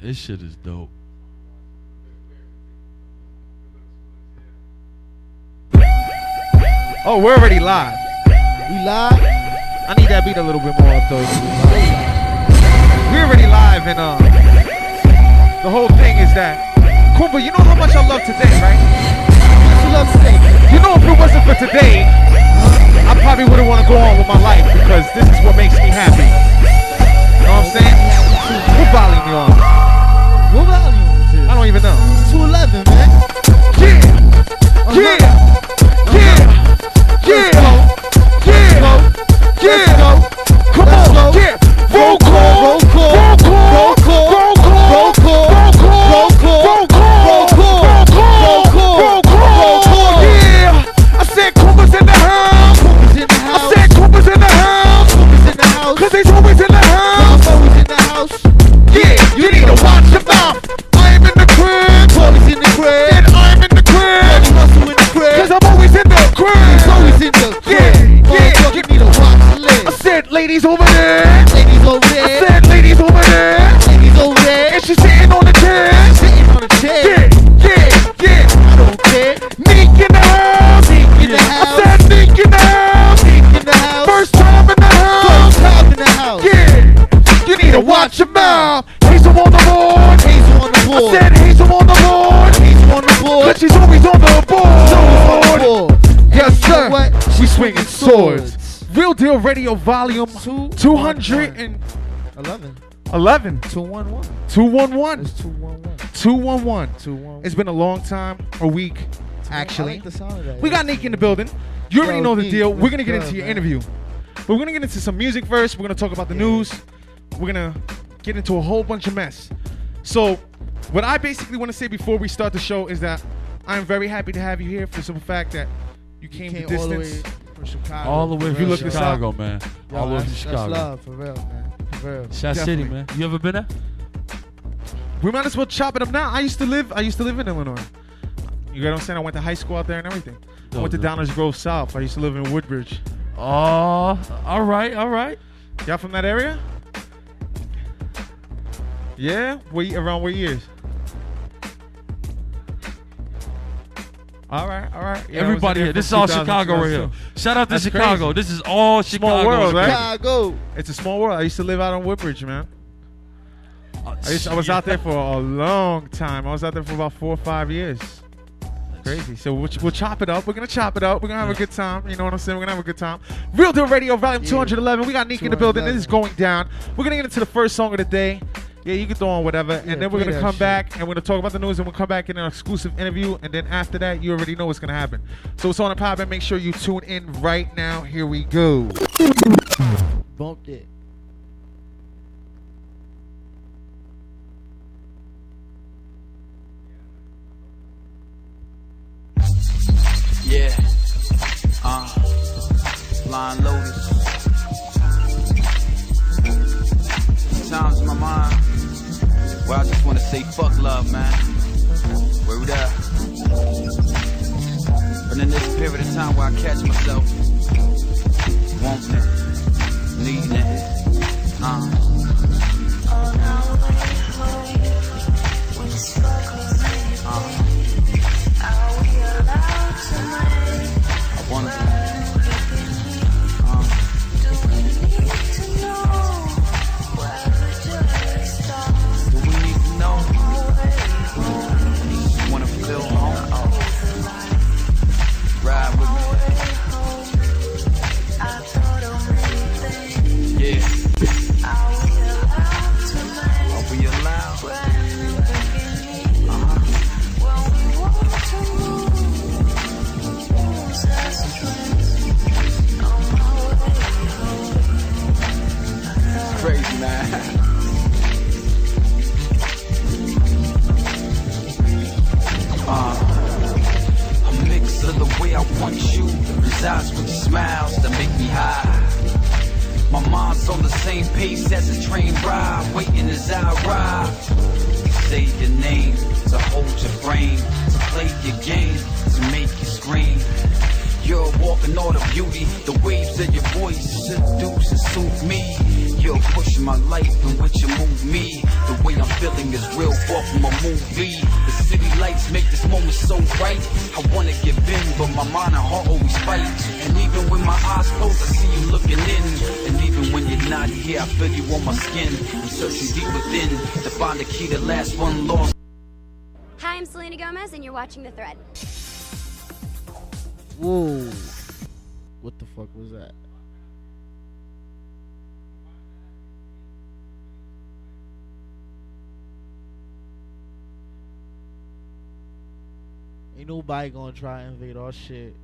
This shit is dope. Oh, we're already live. We live. I need that beat a little bit more up though. We're already live and uh the whole thing is that Kumba, you know how much I love today, right? You love to say? You know if it wasn't for today, I probably wouldn't want to go on with my life because this is what makes me happy. You know what I'm saying? What volume you on? Don't even know. 211, man. Yeah! Uh-huh. Yeah! Yeah! Uh-huh. Yeah! Yeah! Yeah! Real Deal Radio Volume Two- 211. 11. 11. 211. 211. It's 211. 211. 211. It's been a long time, a week, actually. like the that. We got Nick in the building. You already Yo, know the Nick, deal. We're gonna get good, into your man? interview. But we're gonna get into some music first. We're gonna talk about the news. We're gonna get into a whole bunch of mess. So, what I basically want to say before we start the show is that I'm very happy to have you here for the simple fact that you came, Came the all the distance. way from Chicago. All the way from look Chicago, man. Yo, All the way that's, from that's Chicago. love, for real, man. For real. Shot City, man. You ever been there? We might as well chop it up now. I used to live. I used to live in Illinois. You get what I'm saying? I went to high school out there and everything. I went to Dope. Downers Grove South. I used to live in Woodridge. Oh, all right, all right. Y'all from that area? Yeah? Ye- around what years? All right, all right. Yeah, Everybody here. This is all Chicago right here. Shout out to That's Chicago. crazy. This is all Chicago. world, right? Chicago. It's a small world. I used to live out on Woodridge, man. I, used, I was out there for a long time. I was out there for about four or five years. Crazy. So we'll, we'll chop it up. We're gonna chop it up. We're gonna have a good time. You know what I'm saying? We're gonna have a good time. Real Deal Radio, Volume Yeah. 211. We got Nick in the building. This is going down. We're gonna get into the first song of the day. Yeah, you can throw on whatever, Yeah, and then we're gonna come shit. back and we're gonna talk about the news, and we'll come back in an exclusive interview, and then after that, you already know what's gonna happen. So it's on the pop, and make sure you tune in right now. Here we go. Bumped it. Yeah. Uh. Flying Lotus. Times my mind. Where I just wanna say fuck love, man. Word up. But in this period of time where I catch myself wanting it, needing it. Uh. On the same pace as a train ride, waiting as I ride. Say your name to hold your brain, to play your game, to make you scream. You're walking all the beauty, the waves of your voice seduce and soothe me. You're still pushing my life in which you move me. The way I'm feeling is real far from a movie. The city lights make this moment so bright. I wanna give in, but my mind and heart always fight. And even when my eyes closed, I see you looking in. And even when you're not here, I feel you on my skin. I'm searching deep within to find the key to last one lost. Hi, I'm Selena Gomez, and you're watching The Thread. Whoa. What the fuck was that? Ain't nobody gonna try and invade our shit.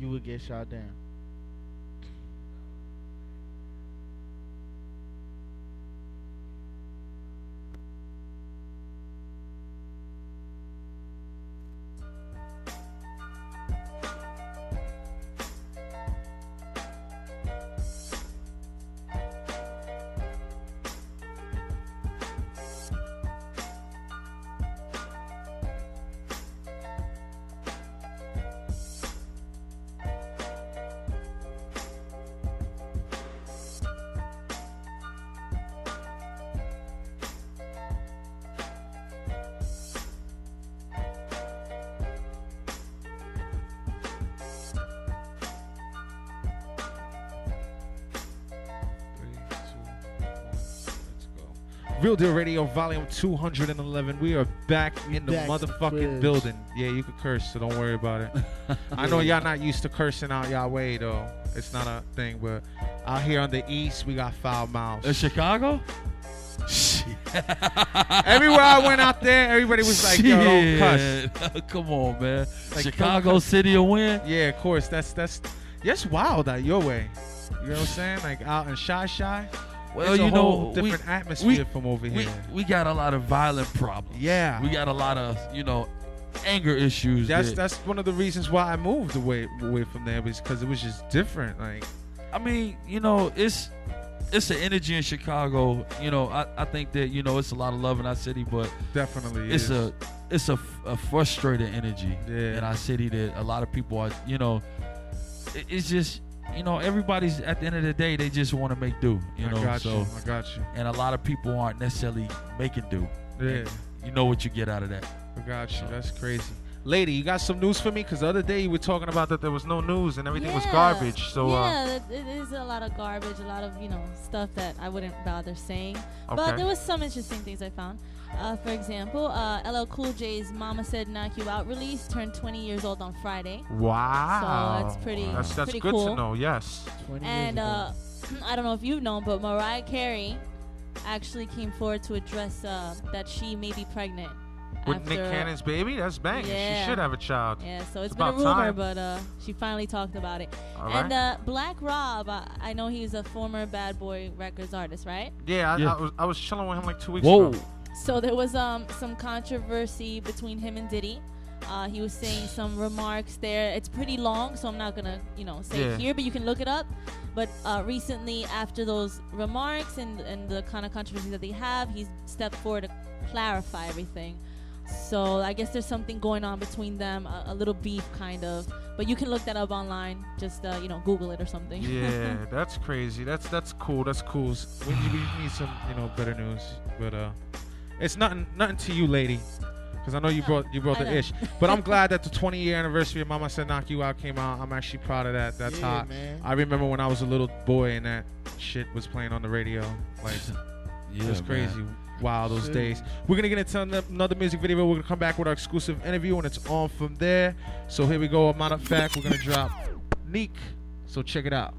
You would get shot down. Real Deal Radio, volume 211. We are back in the motherfucking building. Yeah, you can curse, so don't worry about it. I know y'all not used to cursing out y'all way, though. It's not a thing, but out here on the east, we got foul mouths. In Chicago? Everywhere I went out there, everybody was like, yo, don't cuss. Come on, man. Like, Chicago. City of win. Yeah, of course. That's that's that's wild out your way. You know what I'm saying? Like out in Shy Shy. Well, you know, we- different we- atmosphere from over We, here. we got a lot of violent problems. Yeah. We got a lot of, you know, anger issues. That's that- that's one of the reasons why I moved away away from there was because it was just different. Like I mean, you know, it's it's an energy in Chicago. You know, I, I think that you know it's a lot of love in our city, but definitely, it's is. a it's a, a frustrated energy Yeah. in our city that a lot of people are. You know, it, it's just you know everybody's at the end of the day they just want to make do. You I know, got so you. I got you. and a lot of people aren't necessarily making do. Yeah, You know what you get out of that. I got you. That's crazy. Lady, you got some news for me? Because the other day you were talking about that there was no news and everything was garbage. So, uh, yeah, it- it is a lot of garbage, a lot of you know stuff that I wouldn't bother saying. Okay. But there was some interesting things I found. Uh, for example, uh, LL Cool J's "Mama Said Knock You Out" release turned 20 years old on Friday, wow. So that's pretty- That's, that's pretty good to know. Yes. 20 and years uh, I don't know if you've known, but Mariah Carey actually came forward to address uh, that she may be pregnant. With after, Nick Cannon's baby, that's banging. Yeah. She should have a child. Yeah, so it's It's been a about rumor, time. but uh, she finally talked about it. All and right. uh, Black Rob, I, I know he's a former Bad Boy Records artist, right? Yeah, I, Yeah. I was I was chilling with him like two weeks Whoa. ago. So there was um some controversy between him and Diddy. Uh, he was saying some remarks there. It's pretty long, so I'm not gonna you know say Yeah. it here, but you can look it up. But uh, recently, after those remarks and and the kind of controversy that they have, he's stepped forward to clarify everything. So I guess there's something going on between them, a, a little beef kind of. But you can look that up online. Just uh, you know, Google it or something. Yeah, that's crazy. That's that's cool. That's cool. We need, we need some you know better news, but uh, it's nothing nothing to you, lady, because I know you brought you brought I the know. ish. But I'm glad that the 20 year anniversary of Mama Said Knock You Out came out. I'm actually proud of that. That's yeah, hot. man. I remember when I was a little boy and that shit was playing on the radio. Like Yeah, it was man. crazy. Wow, those Shit. days. We're gonna get into ano- another music video. We're gonna come back with our exclusive interview, and it's on from there. So here we go. A matter of fact, we're gonna drop Neek. So check it out.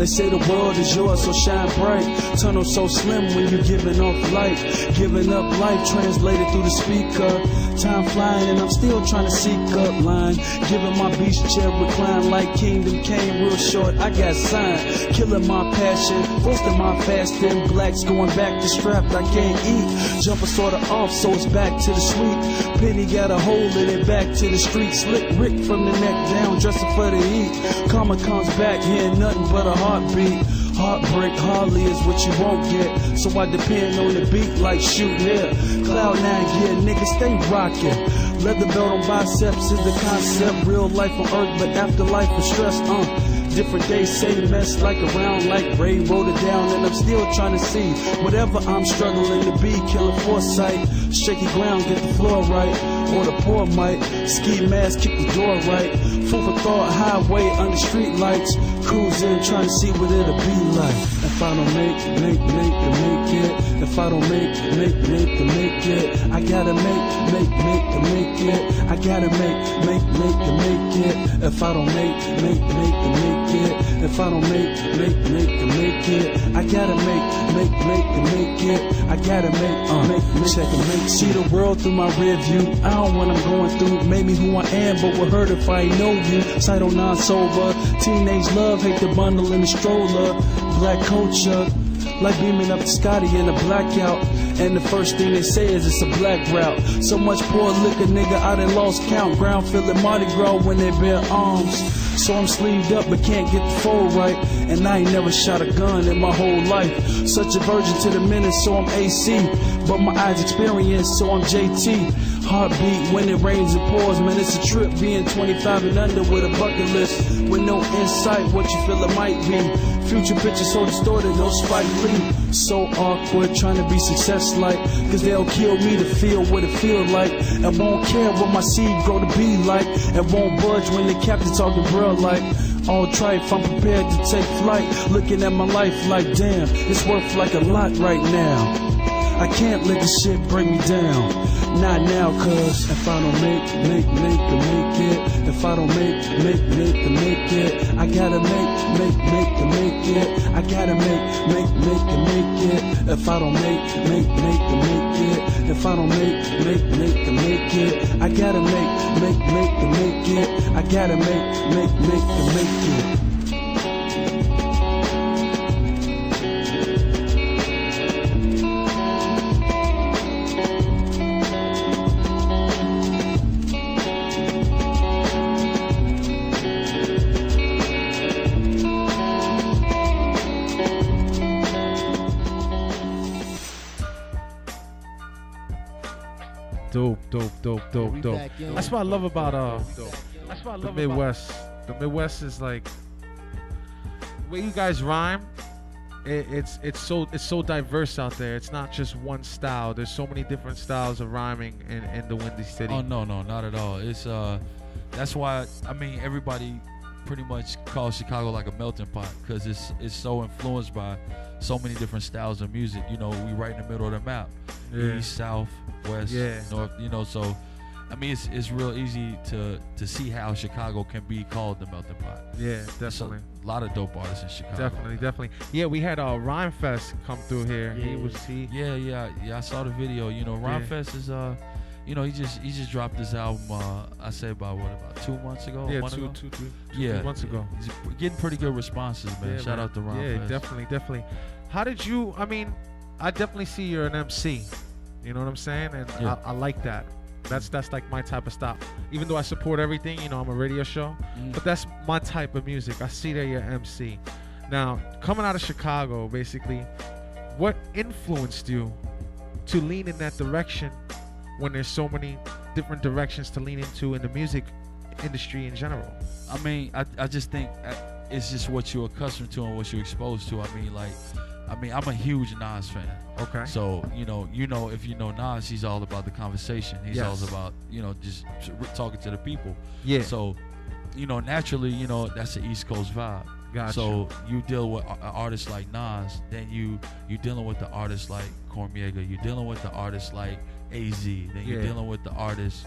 They say the world is yours, so shine bright. Tunnel so slim when you're giving off light. Giving up life translated through the speaker. Time flying and I'm still trying to seek up line. Giving my beach chair recline like Kingdom came real short. I got signed. Killing my passion, forcing my fasting. Blacks going back to strapped, I can't eat. Jumping sorta off, so it's back to the sweet. Penny got a hold in it, back to the street. Slick Rick from the neck down, dressing for the heat. Karma comes back, hearing nothing but a heartbeat. Heartbreak hardly is what you won't get. So I depend on the beat like shooting here. Cloud nine, yeah, nigga, stay rocking. Leather belt on biceps is the concept. Real life on earth, but afterlife is stress, uh. Different days, same mess, like around, like Ray wrote it down, and I'm still trying to see whatever I'm struggling to be. Killing foresight, shaky ground, get the floor right. Or the poor might ski mask, kick the door right. Full for thought, highway under street lights. Cruising, trying to see what it'll be like. If I don't make, make, make, and make it. If I don't make, make, make, and make it. I gotta make, make, make, and make it. I gotta make, make, make, and make it. If I don't make, make, make, and make it. If I don't make, make, make, and make it. I gotta make, make, make, and make it. I gotta make, uh, make, make, check and make. See the world through my rear view. I don't what I'm going through. Made me who I am, but would hurt if I know you. On non sober. Teenage love, hate the bundle in the stroller. Black culture. Like beaming up to Scotty in a blackout. And the first thing they say is it's a black route. So much poor liquor, nigga, I done lost count. Ground feeling Mardi Gras when they bear arms. So I'm sleeved up but can't get the fold right. And I ain't never shot a gun in my whole life. Such a virgin to the minute, so I'm AC. But my eyes experience, so I'm JT. Heartbeat when it rains and pours, man, it's a trip being 25 and under with a bucket list. With no insight, what you feel it might be. Future pictures so distorted, no Spike Lee. So awkward, trying to be success like. Cause they'll kill me to feel what it feel like. And won't care what my seed grow to be like. And won't budge when the captain talking bro like. All trife, I'm prepared to take flight. Looking at my life like, damn, it's worth like a lot right now. I can't let this shit bring me down. Not now, cuz if I don't make, make, make, and make it. If I don't make, make, make, and make it. I gotta make, make, make, and make it. I gotta make, make, make, and make it. If I don't make, make, make, and make it. If I don't make, make, make, and make it. I gotta make, make, make, and make it. I gotta make, make, make, and make it. Dope, dope, dope, dope, we dope. back in. That's what I love about uh That's what I the love Midwest. The Midwest is like the way you guys rhyme. It, it's it's so it's so diverse out there. It's not just one style. There's so many different styles of rhyming in, in the Windy City. Oh no, no, not at all. It's uh, that's why I mean everybody pretty much calls Chicago like a melting pot because it's it's so influenced by so many different styles of music. You know, we right in the middle of the map, Yeah. east, south, west, Yeah. north. You know, so I mean it's it's real easy to to see how Chicago can be called the melting pot. Yeah, definitely. a lot of dope artists in Chicago. Definitely, definitely. Yeah, we had uh Rhymefest come through here. He Yeah. was he Yeah, yeah, yeah. I saw the video. You know, Ron Yeah. Fest is uh, you know, he just he just dropped this album. Uh, I say about what about two months ago? yeah, two, ago? two, two, two, yeah, three months ago. He's getting pretty good responses, man. Yeah, Shout man. out to Ron Yeah, Fest. definitely, definitely. How did you? I mean, I definitely see you're an MC. You know what I'm saying? And Yeah. I, I like that. That's that's like my type of style. Even though I support everything, you know, I'm a radio show, Mm. but that's my type of music. I see that you're an MC. Now, coming out of Chicago, basically, what influenced you to lean in that direction when there's so many different directions to lean into in the music industry in general? I mean, I, I just think uh, it's just what you're accustomed to and what you're exposed to. I mean, like, I mean, I'm a huge Nas fan. Okay. So you know, you know, if you know Nas, he's all about the conversation. He's Yes. all about you know just talking to the people. yeah. So, you know, naturally, you know, that's the East Coast vibe. Gotcha. So you deal with artists like Nas, then you you dealing with the artists like Cormega, you're dealing with the artists like AZ, then you're dealing with the artists,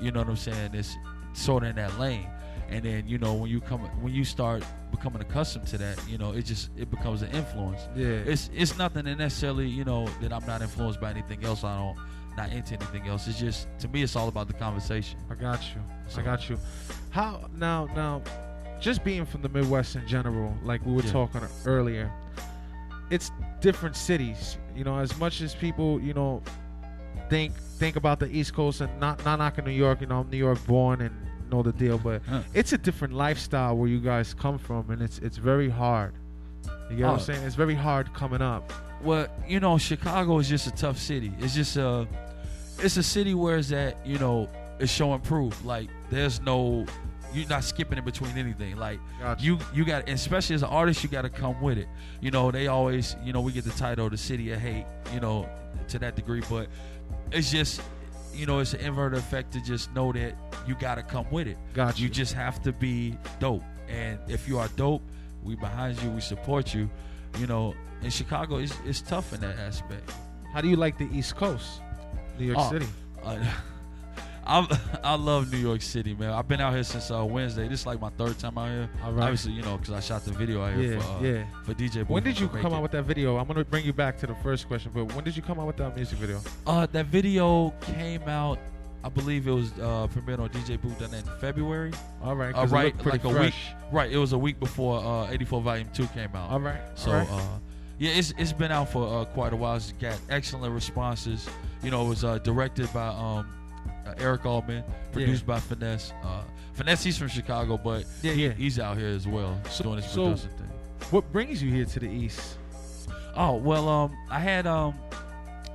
you know what I'm saying? It's sort of in that lane. And then you know when you come when you start becoming accustomed to that, you know, it just it becomes an influence. Yeah. It's it's nothing that necessarily, you know, that I'm not influenced by anything else. I don't not into anything else. It's just to me, it's all about the conversation. I got you. So- I got you. How now? Now, just being from the Midwest in general, like we were Yeah. talking earlier, it's different cities. You know, as much as people, you know, think think about the East Coast and not not knocking New York. You know, I'm New York born and know the deal, but Huh. it's a different lifestyle where you guys come from, and it's it's very hard. You get what Oh. I'm saying? It's very hard coming up. Well, you know, Chicago is just a tough city. It's just a, it's a city where it's at, you know, it's showing proof. Like there's no, you're not skipping in between anything. Like Gotcha. you, you got, especially as an artist, you got to come with it. You know, they always, you know, we get the title, the city of hate, you know, to that degree, but it's just, you know, it's an inverted effect to just know that you got to come with it. Got You you. just have to be dope. And if you are dope, we behind you, we support you. You know, in Chicago, it's, it's tough in that aspect. How do you like the East Coast, New York Oh, City? Uh, I I love New York City, man. I've been out here since uh, Wednesday. This is like my third time out here. All right. Obviously, you know, because I shot the video out here Yeah, for uh, yeah. for DJ. Booth When did you come out with that video? I'm gonna bring you back to the first question, but when did you come out with that music video? Uh, that video came out. I believe it was uh, premiered on DJ Booth done in February. All right, Uh, right, like a week. Right, it was a week before uh, 84 Volume Two came out. All right, So all right. uh, yeah, it's it's been out for uh, quite a while. It's got excellent responses. You know, it was uh, directed by um, uh, Eric Altman, produced by Finesse. Uh, Finesse, he's from Chicago, but Yeah, yeah. he's out here as well So- doing his so- producing thing. what brings you here to the East? Oh well, um, I had um,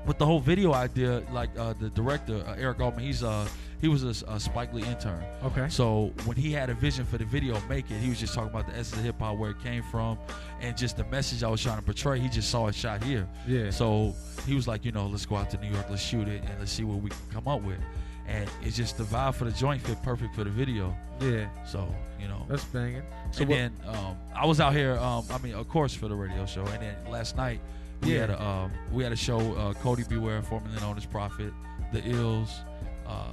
with the whole video idea, like uh, the director uh, Eric Altman, he's uh, he was a, a Spike Lee intern. Okay. So when he had a vision for the video, make it, he was just talking about the essence of hip hop, where it came from, and just the message I was trying to portray. He just saw it shot here. Yeah. So he was like, you know, let's go out to New York, let's shoot it, and let's see what we can come up with. And it's just the vibe for the joint fit perfect for the video. Yeah, So you know, that's banging. So and what, then um, I was out here. Um, I mean, of course, for the radio show. And then last night we Yeah. had a um, we had a show. Uh, Cody Beware, formerly known as Prophet, The Ills, uh,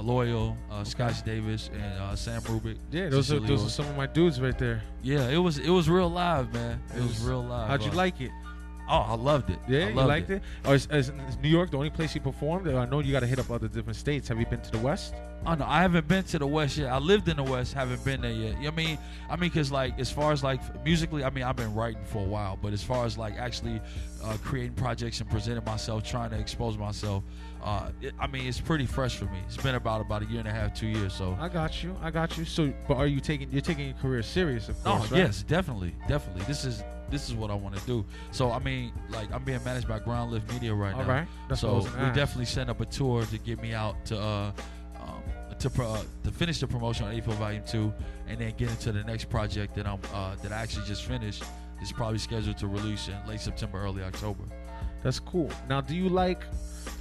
Loyal, uh, Scotch Davis, and uh, Sam Rubik. yeah, those are those are some of my dudes right there. Yeah, it was it was real live, man. It, was, real live. How'd you Uh, like it? Oh, I loved it. Yeah, I you liked it. Or is, is, is New York the only place you performed? I know you got to hit up other different states. Have you been to the West? Oh no, I haven't been to the West yet. I lived in the West, haven't been there yet. I mean, I mean, cause like as far as like musically, I mean, I've been writing for a while, but as far as like actually uh, creating projects and presenting myself, trying to expose myself, uh, it, I mean, it's pretty fresh for me. It's been about about a year and a half, two years. So, I got you. I got you. So, but are you taking you're taking your career serious? Of oh course. right? yes, definitely, definitely. This is this is what I want to do. So, I mean, like I'm being managed by Ground Lift Media right All now. right. That's so we definitely set up a tour to get me out to uh, um, to pro- uh, to finish the promotion on April Volume Two, and then get into the next project that I'm uh, that I actually just finished. Is probably scheduled to release in late September, early October. That's cool. Now, do you like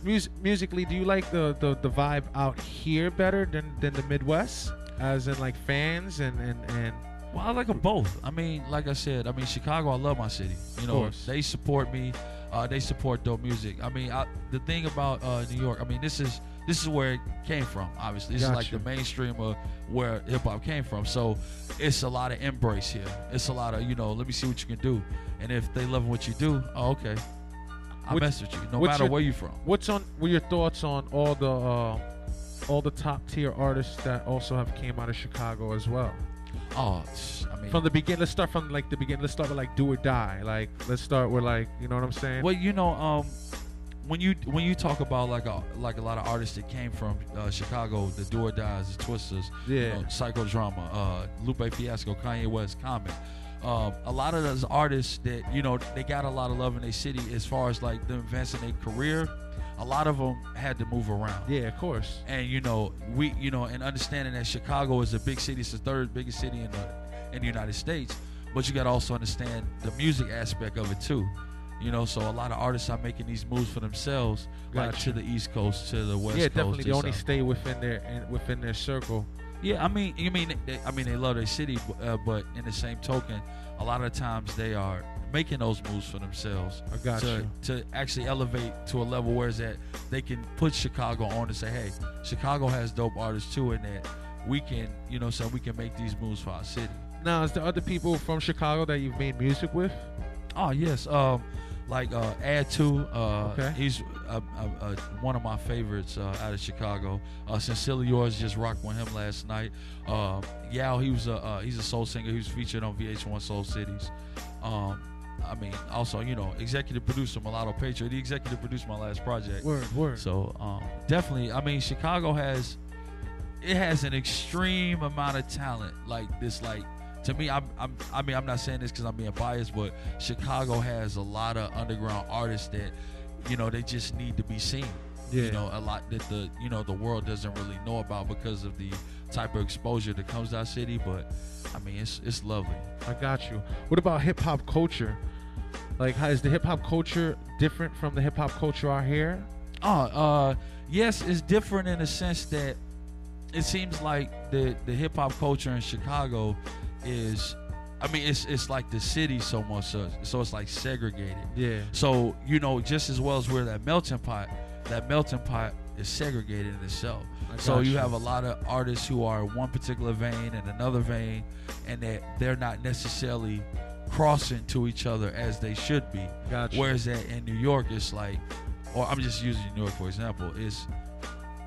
mus- musically? Do you like the, the the vibe out here better than than the Midwest? As in like fans and and and Well, I like them both. I mean, like I said, I mean Chicago. I love my city. You know, they support me. Uh, they support dope music. I mean, I, the thing about uh, New York. I mean, this is this is where it came from. Obviously, this Got is like the mainstream of where hip hop came from. So it's a lot of embrace here. It's a lot of you know. Let me see what you can do. And if they love what you do, oh, okay. I What- mess with you, no matter your- where you from. what's on? What are your thoughts on all the uh, all the top tier artists that also have came out of Chicago as well? Oh, I mean, From the beginning, let's start from like the beginning. Let's start with like do or die. Like let's start with like you know what I'm saying? Well, you know, um, when you when you talk about like a like a lot of artists that came from uh, Chicago, the Do or Dies, the Twistas, you Yeah. know, Psychodrama, uh, Lupe Fiasco, Kanye West, Common. Um, a lot of those artists that you know they got a lot of love in their city as far as like them advancing their career. A lot of them had to move around. Yeah, of course. And you know, we you know, and understanding that Chicago is a big city, it's the third biggest city in the in the United States. But you got to also understand the music aspect of it too. You know, so a lot of artists are making these moves for themselves, like to the East Coast, to the West yeah, Coast. definitely. They only South. stay within their in, within their circle. Yeah, I mean, you mean, they, I mean, they love their city, uh, but in the same token, a lot of times they are making those moves for themselves I got to you. to actually elevate to a level where is that they can put Chicago on and say, hey, Chicago has dope artists too, and that we can, you know, so we can make these moves for our city. Now, is there other people from Chicago that you've made music with? Oh yes, um, like uh, Add-2. Uh, Okay. He's uh, uh, uh, one of my favorites uh, out of Chicago. Uh, Sincerely Yours just rocked with him last night. Uh, Yao, he was a uh, he's a soul singer. He was featured on VH1 Soul Cities. Um, I mean, also you know, executive producer Mulatto Patriot. He executive produced my last project. Word, word. So um, definitely, I mean, Chicago has it has an extreme amount of talent. Like this, like to me, I'm, I'm I mean, I'm not saying this because I'm being biased, but Chicago has a lot of underground artists that you know they just need to be seen. Yeah. You know, a lot that the you know the world doesn't really know about because of the type of exposure that comes to our city. But I mean, it's it's lovely. I got you. What about hip hop culture? Like, how is the hip hop culture different from the hip hop culture out here? Oh, uh, yes, it's different in the sense that it seems like the the hip hop culture in Chicago is, I mean, it's it's like the city so much, so, so it's like segregated. Yeah. So you know, just as well as we're that melting pot, that melting pot is segregated in itself. So you you. have a lot of artists who are in one particular vein and another vein, and that they're not necessarily crossing to each other as they should be. Got you. Whereas that in New York, it's like, or I'm just using New York for example, it's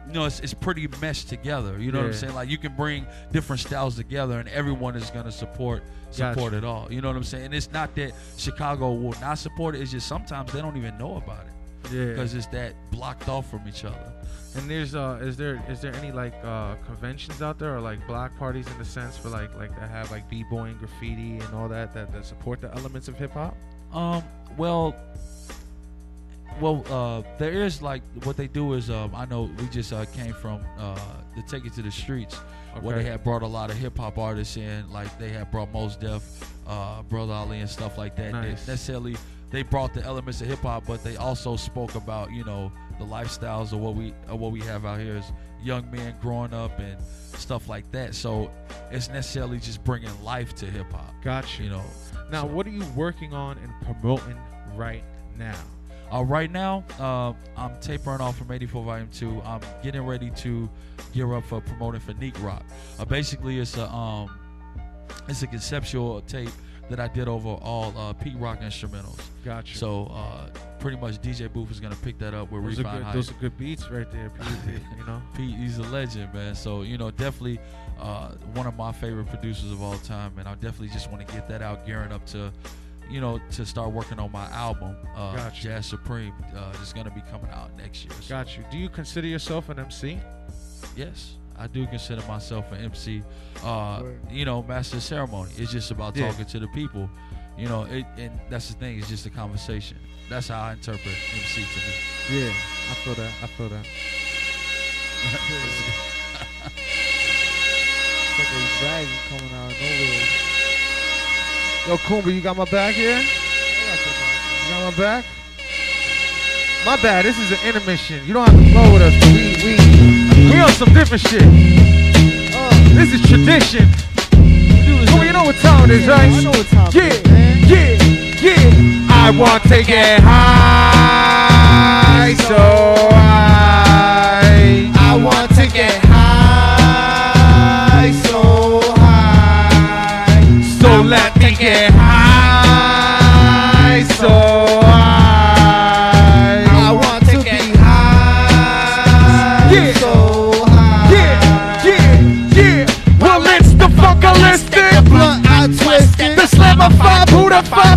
you know, it's, it's pretty meshed together. You know what I'm saying? Like you can bring different styles together, and everyone is gonna support Gotcha. support it all. You know what I'm saying? And it's not that Chicago will not support it. It's just sometimes they don't even know about it Yeah. because it's that blocked off from each other. And there's uh, is there is there any like uh conventions out there or like block parties in the sense for like like that have like b boy and graffiti, and all that that, that support the elements of hip hop? Um. Well. Well, uh, there is like what they do is um, I know we just uh, came from uh, the Take It to the Streets where they Okay. had brought a lot of hip hop artists in, like they had brought Mos Def, uh, Brother Ali, and stuff like that. They Nice. necessarily they brought the elements of hip hop, but they also spoke about you know the lifestyles of what we of what we have out here as young men growing up and stuff like that. So it's necessarily just bringing life to hip hop. Got you. You know. Now, So- what are you working on and promoting right now? Uh, right now, uh, I'm tapering off from 84 Volume 2. I'm getting ready to gear up for promoting for Neek Rock. Uh, basically, it's a um, it's a conceptual tape that I did over all uh, Pete Rock instrumentals. Gotcha. So uh, pretty much DJ Booth is gonna pick that up with those are, Refine good, Hype. those are good beats right there. Pete, you know. Pete, he's a legend, man. So you know, definitely uh, one of my favorite producers of all time, and I definitely just want to get that out, gearing up to, you know, to start working on my album, uh, Gotcha. Jazz Supreme. Uh, is gonna be coming out next year. So, Got you. Do you consider yourself an MC? yes, I do consider myself an MC. Uh, you know, master of ceremony. It's just about Yeah. talking to the people. You know, it, and that's the thing. It's just a conversation. That's how I interpret MC to me. Yeah, I feel that. I feel that. Like a dragon coming out of nowhere. Yo, Kumba, you got my back here? I got your mic. You got my back? My bad. This is an intermission. You don't have to flow with us. We we we on some different shit. Oh, This is tradition. you do this Kumba, you know what time it is, right? I know what time Yeah, it is, man. yeah, yeah. I want to get high,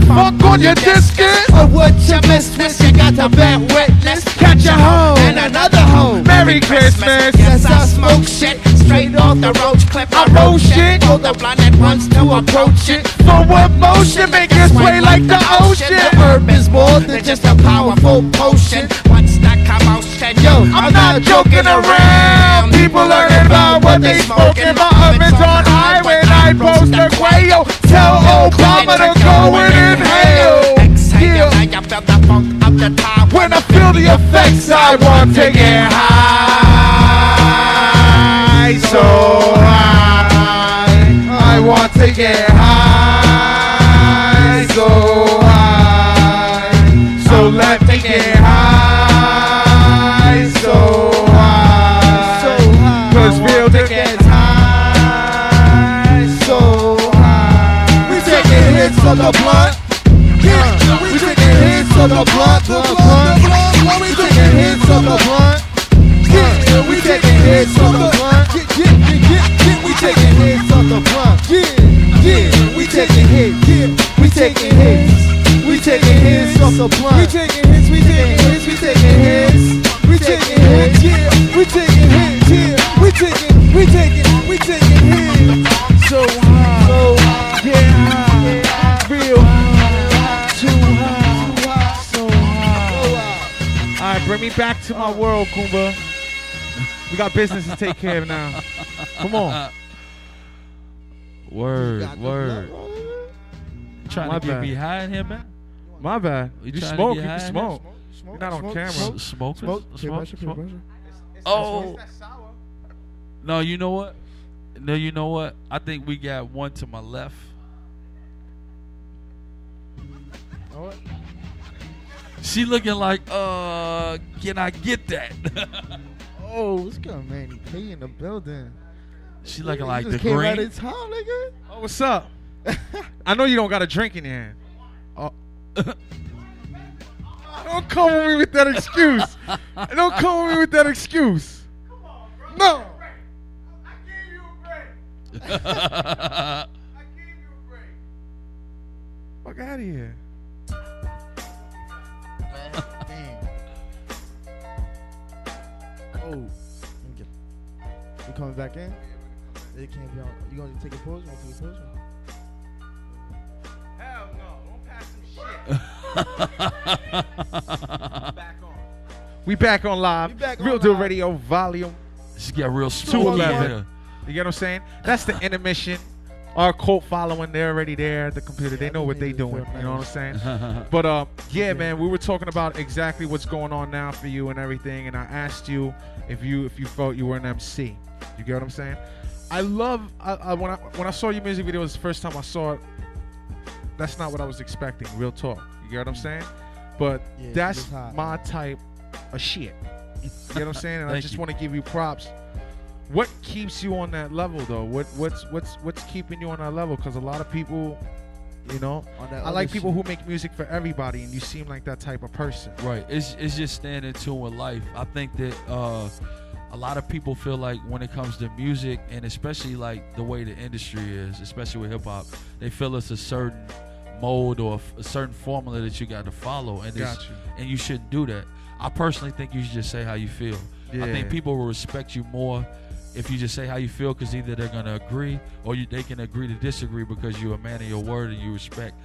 fuck on your discus? Or what you miss you got to bear witness. Catch a hoe. And another hoe. Merry Christmas. Yes, I smoke shit straight off the roach clip. I roll shit. Hold the blunt and runs to approach it. Forward motion, make it sway like the ocean. The herb is more than just a powerful potion. Once that come out, said yo, I'm not joking around. People learning about what they smoking. My oven's on high when I post a quail. Tell Obama to go and the effects I want to get high. So high, I want to get high. So high, so let me get high. So high, so high. Cause we'll take it high. So high. We taking hits on the blunt. Yeah, we taking hits on the blunt. Taking hits. We taking hits off the blunt. We taking hits. We taking hits. We taking hits. We taking hits. Yeah, we taking hits. Yeah, we taking. We taking. We taking hits. So high. So high. Yeah, high. Real high. Too high. So high. All right, bring me back to my world, Kumba. We got business to take care of now. Come on. Word, word. Blunt rolling? Trying My to get bad. behind him, man. My bad. You You smoke. You high can smoke. Smoke, You're not on smoke, camera. Smoke, Smoke, smoke, smoke, smoke, Oh, no, you know what? No, you know what? I think we got one to my left. Know what? She looking like, uh, can I get that? Oh, what's going Manny P in the building? she looking You like the came out green. of town, nigga. Oh, what's up? I know you don't got a drink in your hand. Oh. don't come with me with that excuse. don't come with me with that excuse. No. Fuck out of here. Damn. Oh. Let me get- You coming back in? It can't be on. You gonna take a pause? You to take a pause? We back on live. We back on Real Deal live. Radio Volume she got real smooth. 211. You get what I'm saying? That's the intermission. Our cult following, they're already there at the computer. They know what they're doing. You know what I'm saying? But uh, yeah, man, we were talking about exactly what's going on now for you and everything, and I asked you if you if you felt you were an MC. You get what I'm saying? I love I, I, when I when I saw your music video it was the first time I saw it. That's not what I was expecting. Real talk. You get what I'm saying? But Yeah, that's my type of shit. You get what I'm saying? And I just want to give you props. What keeps you on that level though? What what's what's what's keeping you on that level? Because a lot of people, you know, On that I like people shit. who make music for everybody, and you seem like that type of person. Right. It's it's just standing to with life. I think that uh, a lot of people feel like when it comes to music, and especially like the way the industry is, especially with hip hop, they feel it's a certain mold or a certain formula that you got to follow, and Got you. and you shouldn't do that. I personally think you should just say how you feel. I think people will respect you more if you just say how you feel, because either they're gonna agree or you, they can agree to disagree because you're a man of your word and you respect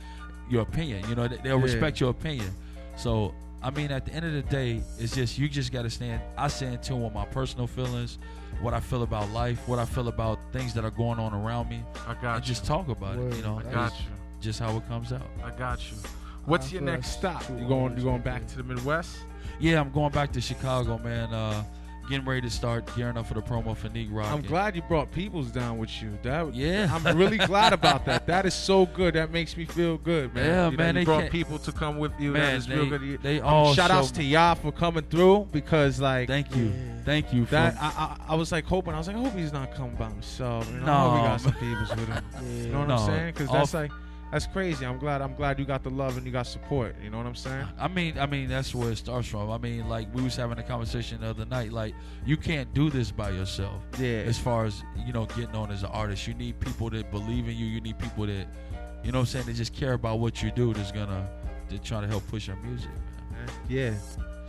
your opinion. You know, they- they'll Yeah. respect your opinion. So I mean, at the end of the day, it's just you just gotta stand. I stand in tune with my personal feelings, what I feel about life, what I feel about things that are going on around me, I got and just talk about it. You know, I got you. Just how it comes out. I got you. What's your next stop? You going? You going back to the Midwest? Yeah, I'm going back to Chicago, man. Uh, getting ready to start gearing up for the promo for Neek Rock. I'm glad you brought Peoples down with you. That Yeah. I'm really glad about that. That is so good. That makes me feel good, man. Yeah, You know, man, You they brought people to come with you. Man, is they, real good. You- they um, all shout outs to y'all for coming through because like Thank you, Yeah. thank you. That I, I I was like hoping I was like I hope he's not coming by himself. You know, I hope we got some Peoples with him. You know what No, I'm saying? Because that's like that's crazy. I'm glad I'm glad you got the love and you got support. You know what I'm saying? I mean, I mean that's where it starts from. I mean, like we was having a conversation the other night. Like you can't do this by yourself. Yeah. As far as you know, getting on as an artist, you need people that believe in you. You need people that, you know, what I'm saying, that just care about what you do. That's gonna, that try to help push your music. Man. Yeah.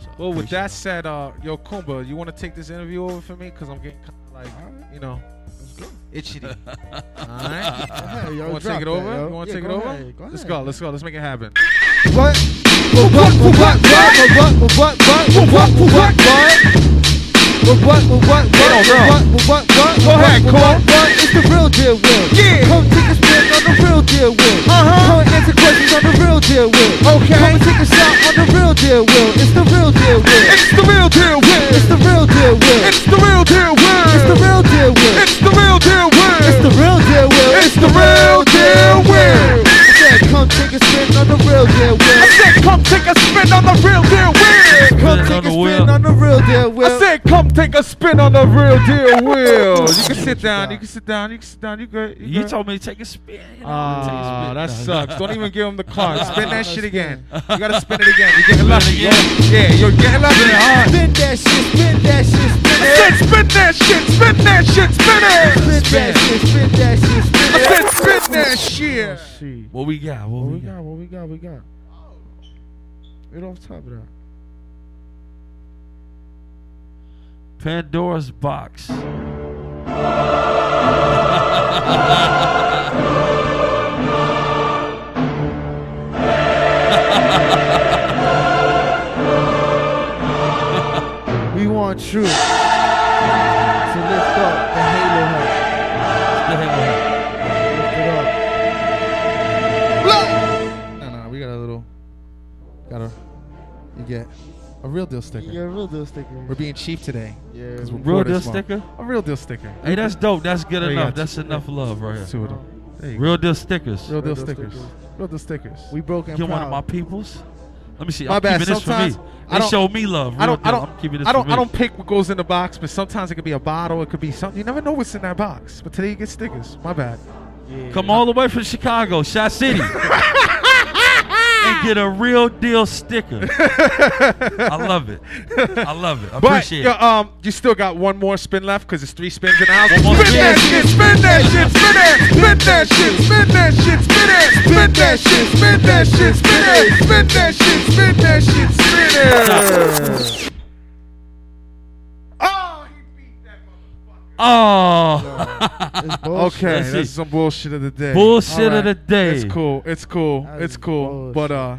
So, Well, with that said, uh, yo, Kumba, you want to take this interview over for me? Because I'm getting kind of like, you know, itchy. All right. Hey, yo, You want to drop take it that, over? yo. You want to Yeah, take it go over? ahead, go Let's ahead. go. Let's go. Let's make it happen. What? What? What? What? What? What? What? What? What? What? What? What? What? What? don't know. What? What? What? What? Go ahead, What? Cole. What? What? It's the real deal, Will. Yeah. Come take a spin on the real deal, Will. Uh-huh. Come and answer questions on the real deal, Will. Okay. Come and take a shot on the real deal, Will. It's the real deal, Will. It's the real deal, Will. It's the real deal, Will. It's the real deal, Will. It's the real deal, Will. It's the real deal, Will. It's the real deal, Will. It's the real deal, Will. I come take a spin on the real deal, Will. I said, come take a spin on the real deal, Will. Come take a spin wheel. on the real deal, wheel. I said, come take a spin on the real deal, Will. You can sit down. You can sit down. You can sit down. You good? You good? told me to take a spin. You know, Ah, take that sucks. Don't even give him the card. Spin that shit again. You gotta spin it again. You're getting it lucky. again? Yeah, you're getting lucky. Spin that shit, spin that shit, spin I said spin that shit. Spin that shit. Spin it. Spin that shit, spin that shit, spin I it. said spin that shit. Shit. What we got? What, What we we got? got? What we got? We got. Right off top of that. Pandora's box. We want truth to lift up get a real deal sticker. Yeah, a real deal sticker. We're being cheap today. Yeah. 'cause we're Real deal this month. sticker? A real deal sticker. Hey, that's dope. That's good There you enough. got That's two- enough love right here. Two of them. There you go. Real deal stickers. Real deal deal stickers. stickers. Real deal stickers. We broke and Get one proud. of my peoples. Let me see. My I'm bad. keeping this for me. Sometimes I They don't- show me love. I don't. Real I deal. don't. I'm keeping this I don't. for me. I don't pick what goes in the box, but sometimes it could be a bottle. It could be something. You never know what's in that box. But today you get stickers. My bad. Yeah. Come all the way from Chicago, Shot City, and get a real deal sticker. I love it. I love it. I But appreciate yo, it. um, you still got one more spin left because it's three spins in the house. One more spin spin. that shit, spin that shit, spin it, spin that shit, spin that shit, spin it, spin that shit, spin that shit, spin it, spin that shit, spin that shit, spin it. Oh, It's. Okay, Let's that's see. some bullshit of the day. bullshit All right. of the day. It's cool. It's cool. That It's is cool. But uh,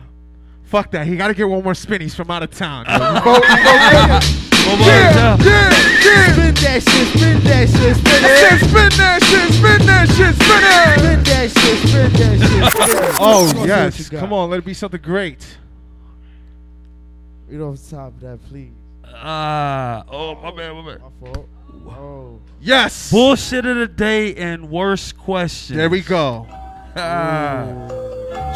fuck that. He got to get one more spin. He's from out of town. You you was Yeah, yeah, yeah. Spin that shit, spin that shit, spin I said spin that shit, spin that shit, spin it. Spin that shit, spin that shit, spin. Oh Let's see what yes, come on, let it be something great. Right don't stop that, please. Ah, oh my bad, my bad. My fault. Oh. Yes. Bullshit of the day and worst question. There we go.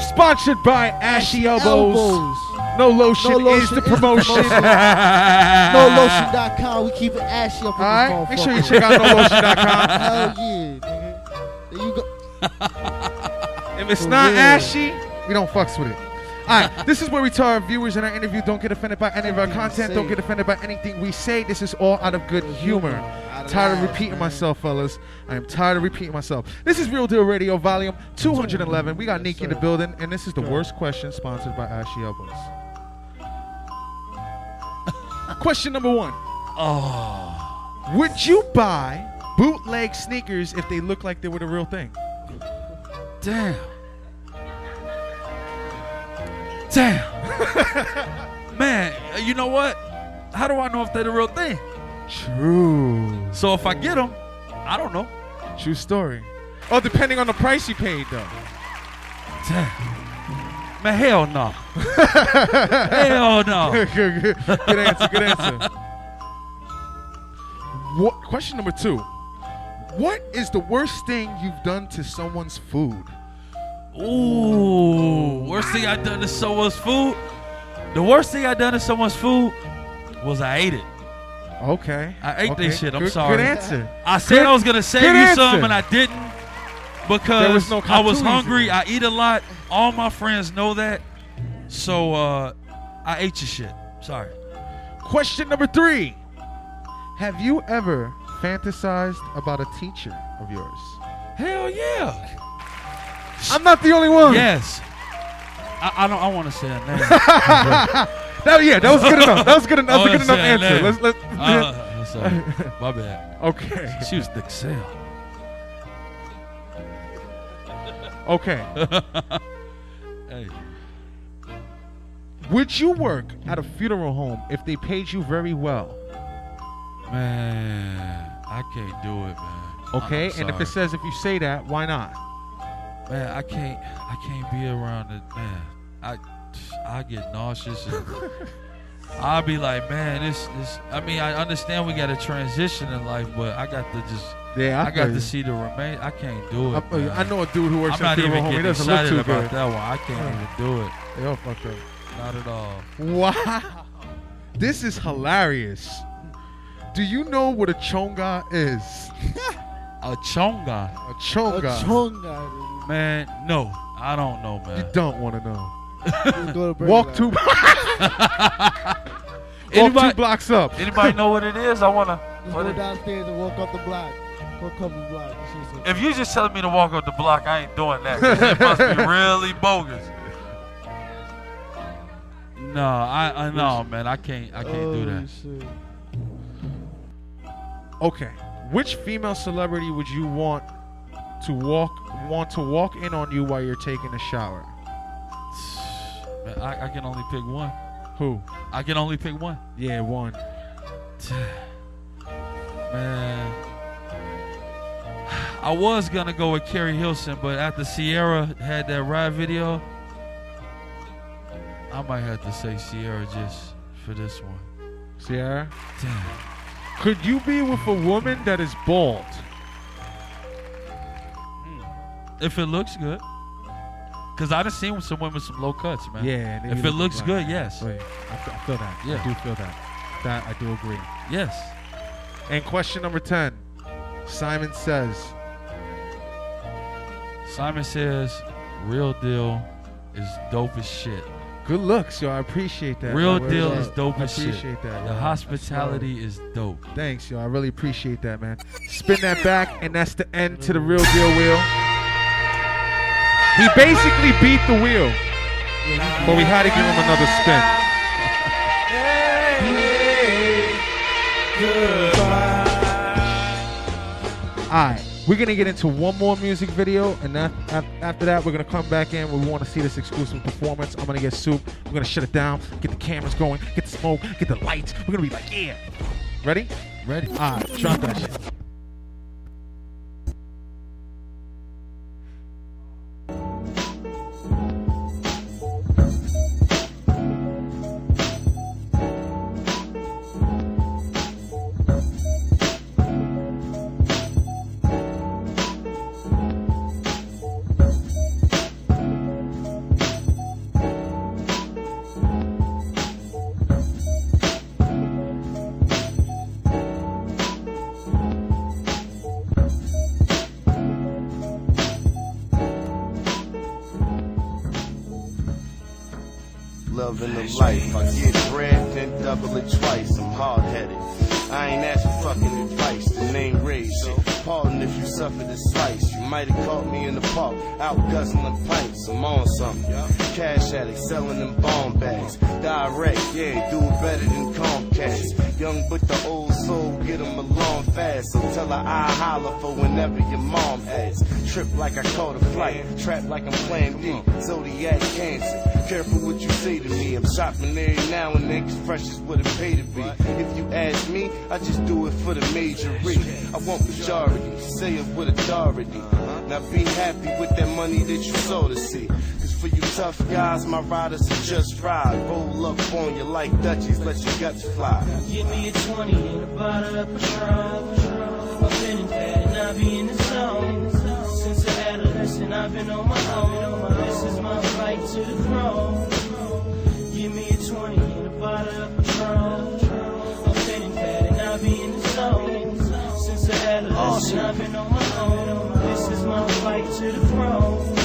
Sponsored by Ashy Elbows. Elbows. No lotion, No lotion is the is the promotion. promotion. NoLotion.com. We keep it ashy up in All this right, make sure you check out NoLotion.com. Hell yeah, nigga. There you go. If it's For not real. ashy, we don't fucks with it. Right, this is where we tell our viewers in our interview don't get offended by any of our content, don't get offended by anything we say. This is all out of good humor. Tired of repeating myself, fellas. I am tired of repeating myself. This is Real Deal Radio, volume 211. We got Nikki in the building, and this is the worst question sponsored by Ashy Elbows. question number one Oh, Would you buy bootleg sneakers if they look like they were the real thing? damn. Damn. Man, you know what? How do I know if they're the real thing? True. So if I get them, I don't know. True story. Oh, depending on the price you paid, though. Damn. Man, hell no. hell no. good, good, good answer. Good answer. What? Question number two. What is the worst thing you've done to someone's food? Ooh, worst thing I done to someone's food. The worst thing I done to someone's food was I ate it. Okay. I ate okay. that shit. I'm good, sorry. Good answer. I said Good- I was gonna save you answer. some, and I didn't because was no I was hungry. I eat a lot. All my friends know that, so uh, I ate your shit. Sorry. Question number three. Have you ever fantasized about a teacher of yours? Hell yeah. I'm not the only one. Yes. I, I don't. I want to say that name. That, yeah, that was good enough. That was good enough. That's a good enough answer. name. Let's let's. Uh, sorry. My bad. okay. She was thick hell. Okay. Hey. Would you work at a funeral home if they paid you very well? Man, I can't do it, man. Okay. And if it says if you say that, why not? Man, I can't. I can't be around it, man. I, I get nauseous. And I'll be like, man, this, this. I mean, I understand we got a transition in life, but I got to just. Yeah, I, got to see the remain. I can't do it. I. I know a dude who works I'm at a not funeral even home. He getting doesn't look excited too about good. that one. I can't even do it. They all fucked up. Not at all. Wow. This is hilarious. Do you know what a chonga is? A chonga. A chonga. A chonga. Man, no. I don't know, man. You don't want to know. Just to Walk two. Walk two blocks up. Anybody know what it is? I wanna. Just what go it- downstairs and walk up the block. Go a couple blocks. and see some- If you just telling me to walk up the block, I ain't doing that. it must be really bogus. No, I, I no, man. I can't. I can't do Oh, that. shit. Okay. Which female celebrity would you want to walk want to walk in on you while you're taking a shower? I, I can only pick one. Who? I can only pick one. Yeah, one. Man, I was gonna go with Keri Hilson, but after Ciara had that ride video, I might have to say Ciara just for this one. Ciara? Damn. Could you be with a woman that is bald? If it looks good. Cause I done seen some women with some low cuts, man. Yeah. If it looks like- good, yes. I feel, I feel that. Yeah. I do feel that. That I do agree. Yes. And question number ten. Simon says, Simon says, "Real deal is dope as shit. "Good looks, yo. I appreciate that. Real man. deal is dope I as shit. I appreciate that. The hospitality is dope. Thanks, yo. I really appreciate that, man. Spin that back, and that's the end to the real deal wheel. He basically beat the wheel, but we had to give him another spin. Alright, we're gonna get into one more music video, and that, after that, we're gonna come back in. We want to see this exclusive performance. I'm gonna get soup. We're gonna shut it down, get the cameras going, get the smoke, get the lights. We're gonna be like, yeah. Ready? Ready? Alright, drop that shit. Life. I get bread, then double it twice. I'm hard headed. I ain't for fucking advice. The name raised. Pardon if you suffered a slice. You might have caught me in the park, out guzzling pipes. I'm on something. Cash addict selling them bomb bags. Direct, yeah, do better than Comcast. Young but the old soul, get them along fast. So tell her I holler for whenever your mom asks. Trip like I caught a flight, trap like I'm playing D. Zodiac cancer. Careful what you say to me. I'm shopping every now and then, 'cause fresh is what it pay to be. If you ask me, I just do it for the majority. I want majority, say it with authority. Now be happy with that money that you sow to see. For you tough guys, my riders are just ride. Roll up on you like Dutchies, let your guts fly. Give me a 20 and a bottle of Patron. I've been in bed and I be in the zone. Since an adolescent, I've been on my own. This is my fight to the throne. Give me a 20 and a bottle of Patron. I've been in bed and I be in the zone. Since an adolescent, I've been on my own. This is my fight to the throne.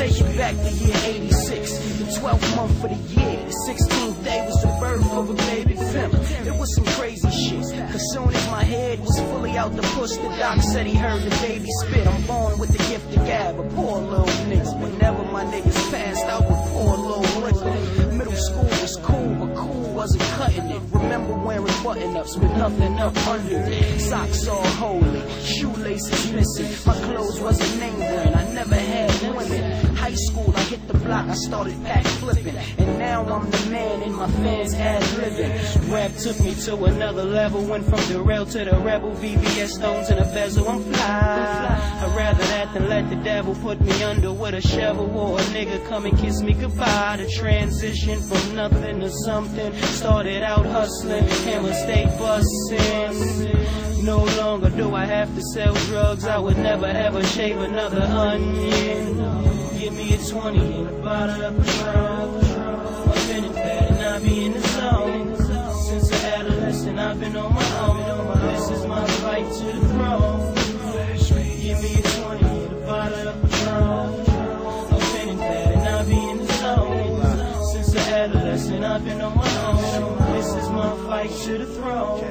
Take you back to year 86, the 12th month of the year. The 16th day was the birth of a baby. It was some crazy shit. Cause soon as my head was fully out the push, the doc said he heard the baby spit. I'm born with the gift of gab, a poor little nigga. Whenever my niggas passed out with poor little liquor. Middle school was cool, but cool wasn't cutting it. Remember wearing button ups with nothing up under it. Socks all holy, shoelaces missing. My clothes wasn't name brand, I never had women. High school, I hit the block, I started back flipping. And now I'm the man in my fans ad living. Rap took me to another level. Went from the rail to the rebel. VVS stones in a bezel. I'm fly. I'd rather that than let the devil put me under with a shovel or a nigga come and kiss me goodbye. The transition from nothing to something. Started out hustling, hammer stay busting. No longer do I have to sell drugs. I would never ever shave another onion. Give me a 20 and a bottle of Patron. I've been in bed and I be in the zone. Since an adolescent, I've been on my own. This is my fight to the throne. Give me a 20 and a bottle of Patron. A pen and pad and I'll be in the zone. Since the adolescent, I've been on my own. This is my fight to the throne.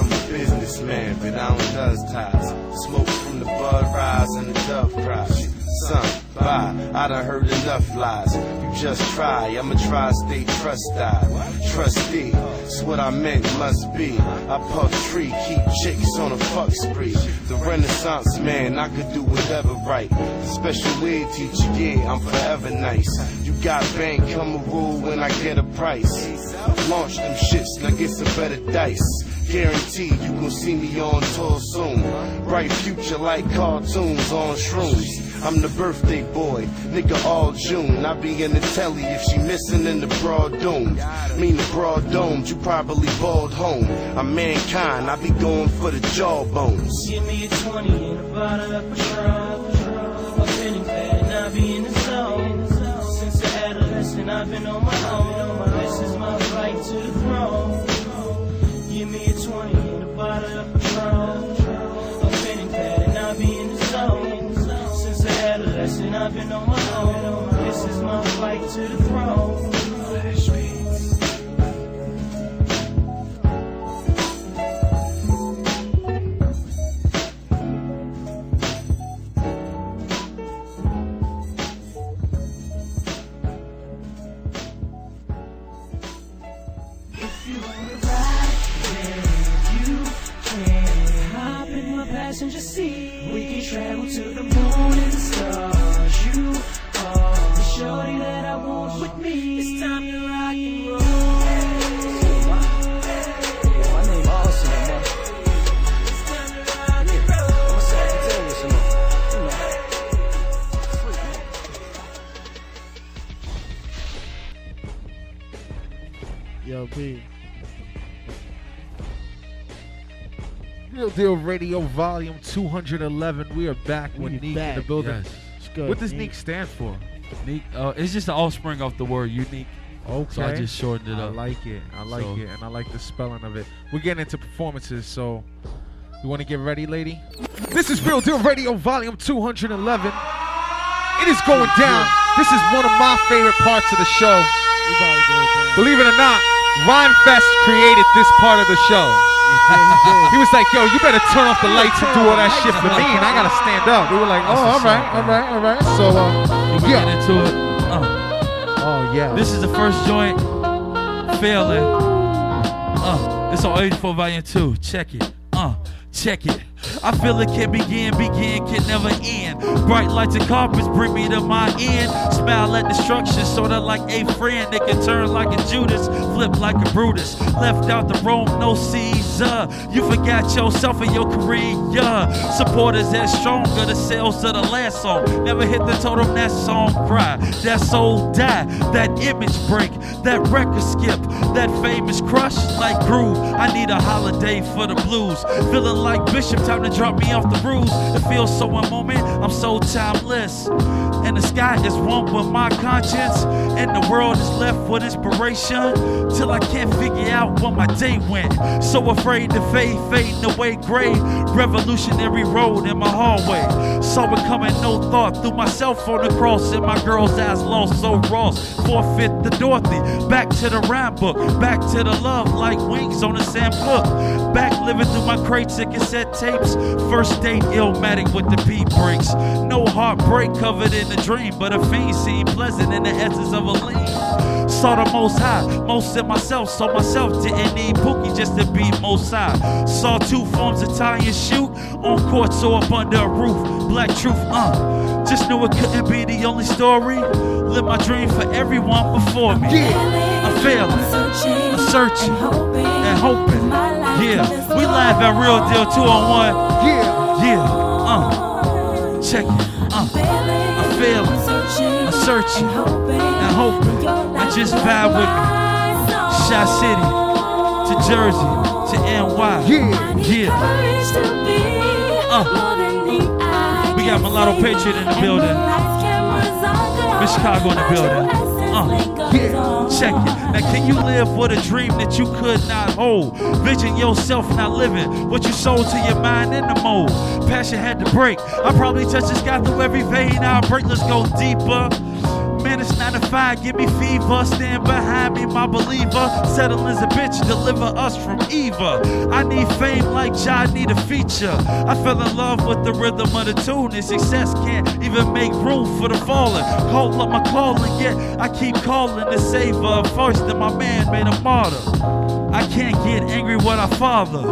I'm a businessman, but I don't does ties. Smoke from the bud rise and the dove cries. Son, bye, I done heard enough lies. You just try, I'ma try stay trust die. Trustee, it's what I meant, must be. I puff tree, keep chicks on a fuck spree. The renaissance man, I could do whatever right. Special ed teacher, yeah, I'm forever nice. You got bank, come a rule when I get a price. Launch them shits, now get some better dice. Guaranteed you gon' see me on tour soon. Bright future like cartoons on shrooms. I'm the birthday boy, nigga all June. I be in the telly if she missing in the broad dome. Mean the broad domes, you probably bald home. I'm mankind, I be going for the jawbones. Give me a 20 and a bottle of Patron. Pen and pad and I'll be in the zone. Since the adolescent, I've been on my own. This is my fight to the throne. Give me a 20 and a bottle of Patron. I've been on my own. This is my fight to the throne. Radio Volume 211. We are back with We Neek in the building. Yes. Good. What does Neek. Neek stand for? Neek, uh, it's just the offspring of the word unique. Okay. So I just shortened it up. I like it. I like So- it. And I like the spelling of it. We're getting into performances, so you want to get ready, lady? This is Real Deal Radio Volume 211. It is going down. This is one of my favorite parts of the show. We about to go down. Believe it or not, Rhyme Fest created this part of the show. He was like, yo, you better turn off the lights and do all that shit for me, and I gotta stand up. We were like, oh, all right, all right, all right. So, uh, We yeah. get into it. Uh, Oh, yeah. this is the first joint. Failing. Uh, it's on 84 Volume 2. Check it. Uh, check it. I feel it can begin, begin, can never end. Bright lights and carpets bring me to my end. Smile at destruction, sorta like a friend. It can turn like a Judas, flip like a Brutus. Left out the Rome, no Caesar. You forgot yourself and your career. Supporters as stronger, the sales of the last song. Never hit the total, that song cry. That soul die, that image break, that record skip, that famous crush like groove. I need a holiday for the blues. Feeling like Bishop, time to drop me off the roof. It feels so a moment, I'm so timeless. And the sky is one with my conscience, and the world is left with inspiration. Till I can't figure out what my day went. So afraid to fade, fading away gray. Revolutionary road in my hallway. Saw it coming, no thought. Threw myself on the cross, and my girl's eyes lost. So Ross, forfeit the Dorothy. Back to the rhyme book, back to the love like wings on a Sam Cooke. Back living through my crates and cassette First date, illmatic with the beat breaks. No heartbreak covered in the dream, but a fiend seemed pleasant in the essence of a lean. Saw the most high, most in myself. Saw myself didn't need Pookie just to be most high. Saw two forms of tie and shoot on courts or up under a roof. Black truth, uh. Just knew it couldn't be the only story. Live my dream for everyone before me. I'm failing, I'm searching, and hoping. Yeah, we live at Real Deal 2 on 1. Yeah. Yeah, uh. Check it, uh. I'm failing, I'm searching, and hoping. I just vibe with me. Shot City to Jersey to NY. Yeah. Yeah. Uh. We got Mulatto Patriot in the building. Miss Chicago in the building. Uh, yeah, check it. Now, can you live with a dream that you could not hold? Vision yourself not living what you sold to your mind in the mold. Passion had to break. I probably touched this guy through every vein. I'll break. Let's go deeper. Man, it's 9 to 5, give me fever. Stand behind me, my believer. Settle as a bitch, deliver us from Eva. I need fame like Ja, need a feature. I fell in love with the rhythm of the tune, and success can't even make room for the fallen. Hold up my calling, yet I keep calling the saver. First, that my man made a martyr. I can't get angry with our father.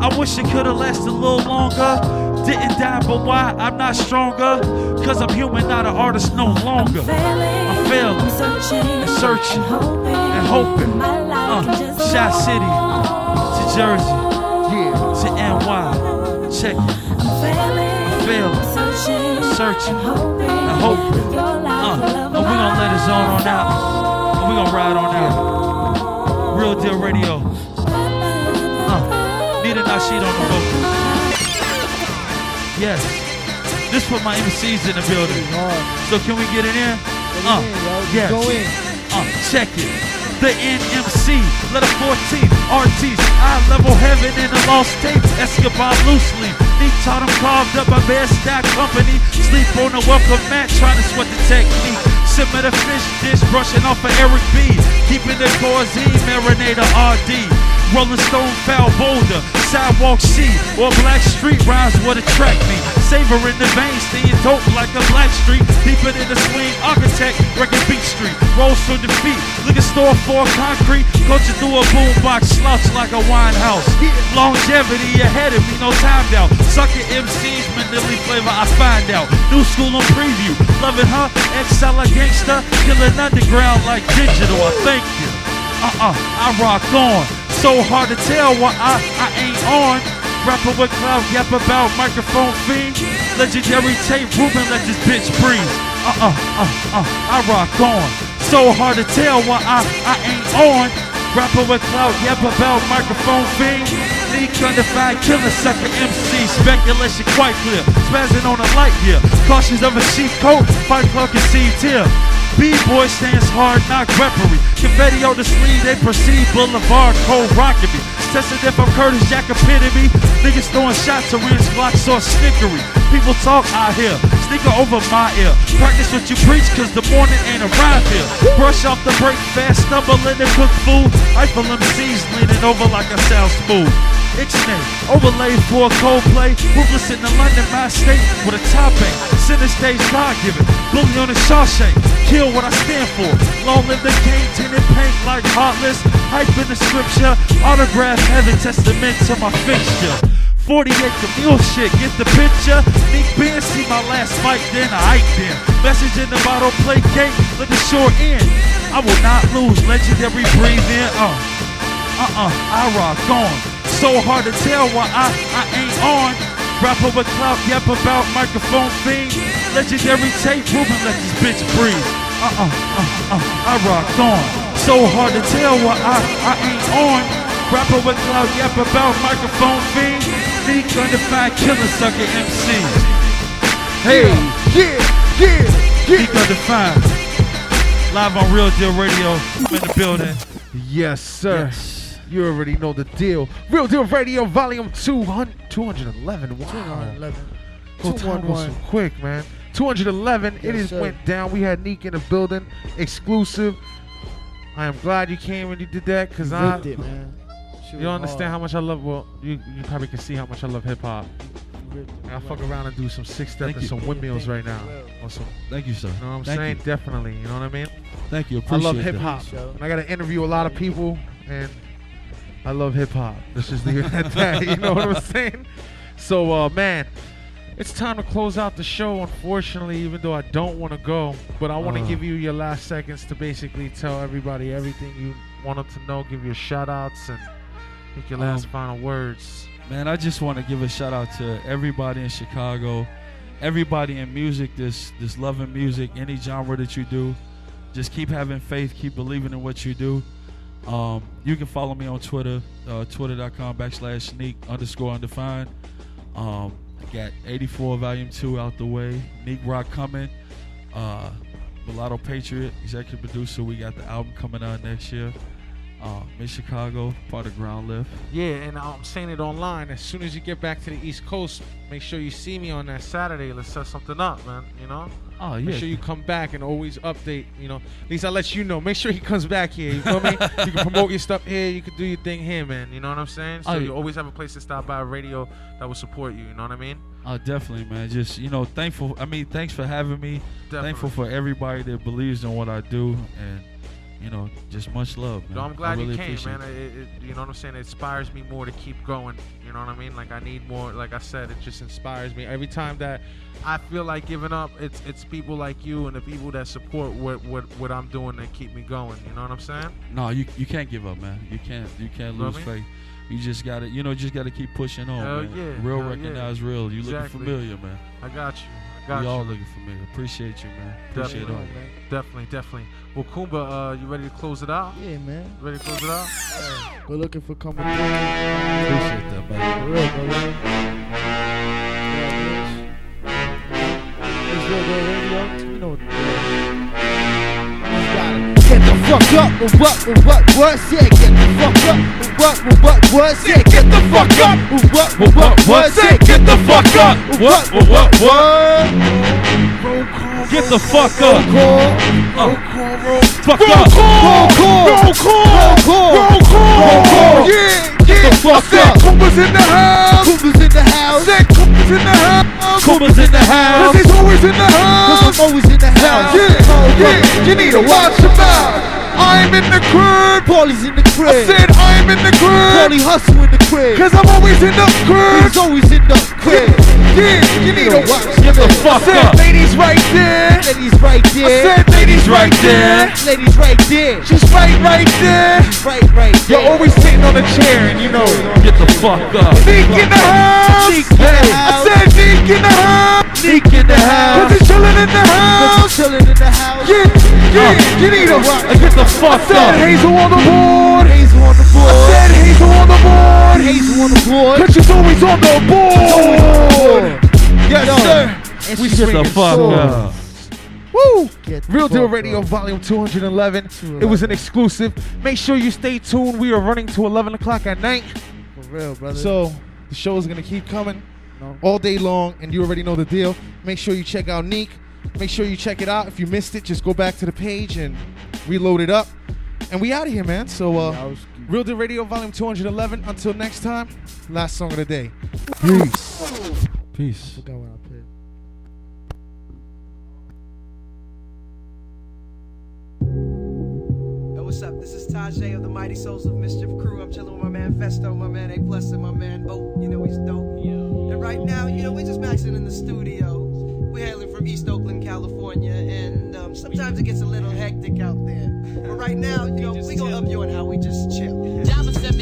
I wish it could have lasted a little longer. Didn't die, but why? I'm not stronger. Cause I'm human, not an artist no longer. I'm failing, I'm failing I'm searching, and hoping. Uh, Shot City to Jersey, yeah, to NY. Check it. I'm failing, I'm searching, I'm searching, and hoping. Uh, and we gonna let it zone on out. And we gonna ride on out. Real Deal Radio. Uh, Nita Nasheed on the vocal. Yes. This for my MCs in the building. So can we get it in? Uh, yes. Go in. Uh, check it. The NMC, letter 14, RTs, eye level heaven in a lost tape, Escobar loosely. Neat taught him carved up by Bear Stack Company. Sleep on a welcome mat, trying to sweat the technique. Simmer the fish dish, brushing off of Eric B. Keeping the Corzine, marinator RD. Rolling Stone foul boulder, sidewalk C, or Black Street rhymes what attract me. Savor in the vein, staying dope like a Black Street. Deeper than the swing, architect, wrecking Beat Street. Rolls for defeat, liquor store for concrete. Coaching through a boombox, slouch like a wine house. Longevity ahead of me, no time doubt. Sucker MCs, Manili flavor, I find out. New school on preview, loving her, excel a gangster, killing underground like digital. I thank you. Uh-uh, I rock on. So hard to tell what I, I ain't on. Rapper with cloud yap about microphone fiend. Legendary tape Ruben, let this bitch breathe. Uh uh uh uh, I rock on. So hard to tell what I, I ain't on. Rapper with cloud yap about microphone fiend. Leak undefined killer sucker MC. Speculation quite clear. Spazzing on a light here. Cautious of a sheep coat. Fight club conceived here. B-boy stands hard, knock referee. Confetti on the sleeve, they proceed. Boulevard, cold rocking me. Testing if I'm Curtis Jack epitome. Niggas throwing shots to Rins, blocks or snickery. People talk out here, sneaker over my ear. Practice what you preach, cause the morning ain't arrived here. Brush off the break fast, stumble in the cook food. Eiffel MCs leaning over like I sound smooth. Ixnay, overlay for a Coldplay. Ruthless in the London, my state with a top eight. Center stage God given. Bully on the Shawshank. Kill what I stand for. Long live the king, tinted paint like heartless. Hype in the scripture. Autograph heaven, testament to my fixture. 48 Camille shit, get the picture. Nick Ben, see my last fight, then I hiked in. Message in the bottle, play cake, let the short end. I will not lose, legendary breathe in. Uh, uh-uh, I rock on. So hard to tell why I, I ain't on. Rapper with clout, yep about microphone fiend. Legendary tape, Ruben, let this bitch breathe. Uh-uh, uh, uh, I rocked on. So hard to tell why I, I ain't on. Rapper with clout, yep about microphone fiend. Leak undefined killer sucker MC. Hey, yeah, yeah, yeah. Leak undefined. Live on Real Deal Radio. I'm in the building. Yes, sir. You already know the deal. Real Deal Radio, Volume 200, 211. Wow. 211. Go time goes so 211. quick, man. 211. it Yes, is sir. went down. We had Neek in the building, exclusive. I am glad you came and you did that because I. Ripped it, man. Shit You was don't understand hard. how much I love. Well, you you probably can see how much I love hip hop. Ripped it. I fuck around and do some six step Thank and you. some windmills Thank right now. Well. On Thank you, sir. you know what I'm Thank saying? You. Definitely. You know what I mean? Thank you. I love hip hop. And I got to interview a lot of people, and I love hip hop. This is the at that. You know what I'm saying? So, uh, man, it's time to close out the show. Unfortunately, even though I don't want to go, but I want to Uh. give you your last seconds to basically tell everybody everything you want them to know. Give your shout outs and make your last Um, final words. Man, I just want to give a shout out to everybody in Chicago, everybody in music, this this loving music, any genre that you do. Just keep having faith, keep believing in what you do. Um, you can follow me on Twitter, uh, twitter.com backslash sneak underscore undefined. Um, got 84 volume 2 out the way. Neek Rock coming. Uh, Mulatto Patriot, executive producer. We got the album coming out next year. Uh, Miss Chicago, part of Ground Lift. Yeah, and I'm saying it online. As soon as you get back to the East Coast, make sure you see me on that Saturday. Let's set something up, man. You know. Oh yeah. Make sure you come back and always update. You know, at least I let you know. Make sure he comes back here. You feel me? you can promote your stuff here. You can do your thing here, man. You know what I'm saying? So Oh, you always have a place to stop by, a radio that will support you. You know what I mean? Oh, definitely, man. Just you know, thankful. I mean, thanks for having me. Thankful for everybody that believes in what I do, and you know, just much love, man. No, I'm glad really you came, man. it. It, it, you know what I'm saying? It inspires me more to keep going. You know what I mean? Like I need more. Like I said, it just inspires me every time that I feel like giving up. It's it's people like you and the people that support what what, what I'm doing that keep me going. You know what I'm saying? No, you you can't give up, man. You can't you can't what lose I mean? faith. You just gotta you know just gotta keep pushing on, Hell man. yeah, real hell yeah. real. You looking familiar, man. I got you. I got we you. all looking familiar. Appreciate you, man. Appreciate Definitely, all. definitely, definitely. Well, Kumba, uh, you ready to close it out? Yeah, man. Ready to close it out? We're looking for coming. Appreciate that, man. For real, brother. Yeah, bitch. It's Real Good fuck up with what, with what, what, yeah, get the fuck up with what, with what, what, yeah, get the fuck up with what, with what, what, yeah, get the fuck up what, with what, what. Get the fuck up. Roll Uh, fuck Roll call. Roll call. Roll call. Roll call. Yeah, Get the fuck up. Kumba's in the house. Kumba's in the house. Said Kumba's in the house. Kumba's in the house. Cause he's always in the house. Cause I'm always in the house. Yeah, yeah, you need to watch your mouth. I'm in the crib. Paulie's in the I crib. said I'm in the crib. Paulie hustle in the crib. Cause I'm always in the crib. He's always in the crib. Yeah, you need to watch Get the I fuck said up. ladies right there. Ladies right there. I said ladies right there. Ladies right there. She's right right there. She's Right, right there. You're always sitting on a chair, and you know. Get the fuck up. Neek in the house. Neek in the house. I said Neek in the house. Neek in the Cause he's chilling in the house. he's Chilling in the house. Yeah, yeah, you need to watch. Get the I fuck said up. Hazel on the board. Hazel on the I board. said Hazel on the board. Hazel on the board. Cause she's always on the board. Yes, Yo, sir. And We she's Get the fuck swords. up. Woo! Get Real Deal Radio up. Volume 211. It was an exclusive. Make sure you stay tuned. We are running to 11 o'clock at night. For real, brother. So the show is gonna keep coming No. all day long, and you already know the deal. Make sure you check out Neek. Make sure you check it out. If you missed it, just go back to the page and reload it up. And we out of here, man. So uh, Yeah, was- Real Deal Radio Volume 211. Until next time, last song of the day. Peace. Peace. forgot what I put. Yo, what's up? This is Tajai of the Mighty Souls of Mischief crew. I'm chilling with my man Phesto, my man A Plus, and my man Bo. You know he's dope. Yeah. And right now, you know, we're just maxing in the studio. We're hailing from East Oakland, California, and um, sometimes it gets a little hectic out there. But right now, you know, we gonna up you on how we just chill. Java 7